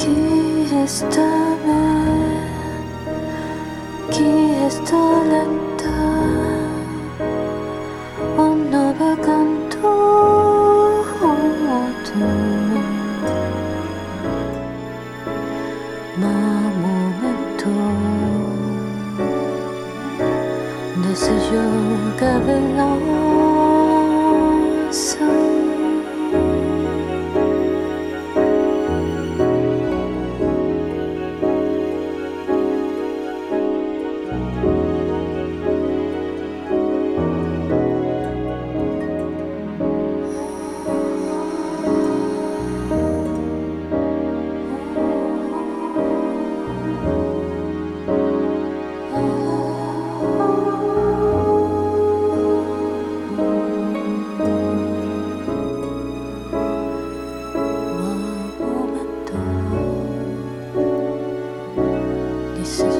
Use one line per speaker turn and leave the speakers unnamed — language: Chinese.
Di hestav Di hestelen ta On no bu kantou on atou Na mo 我们都迷失。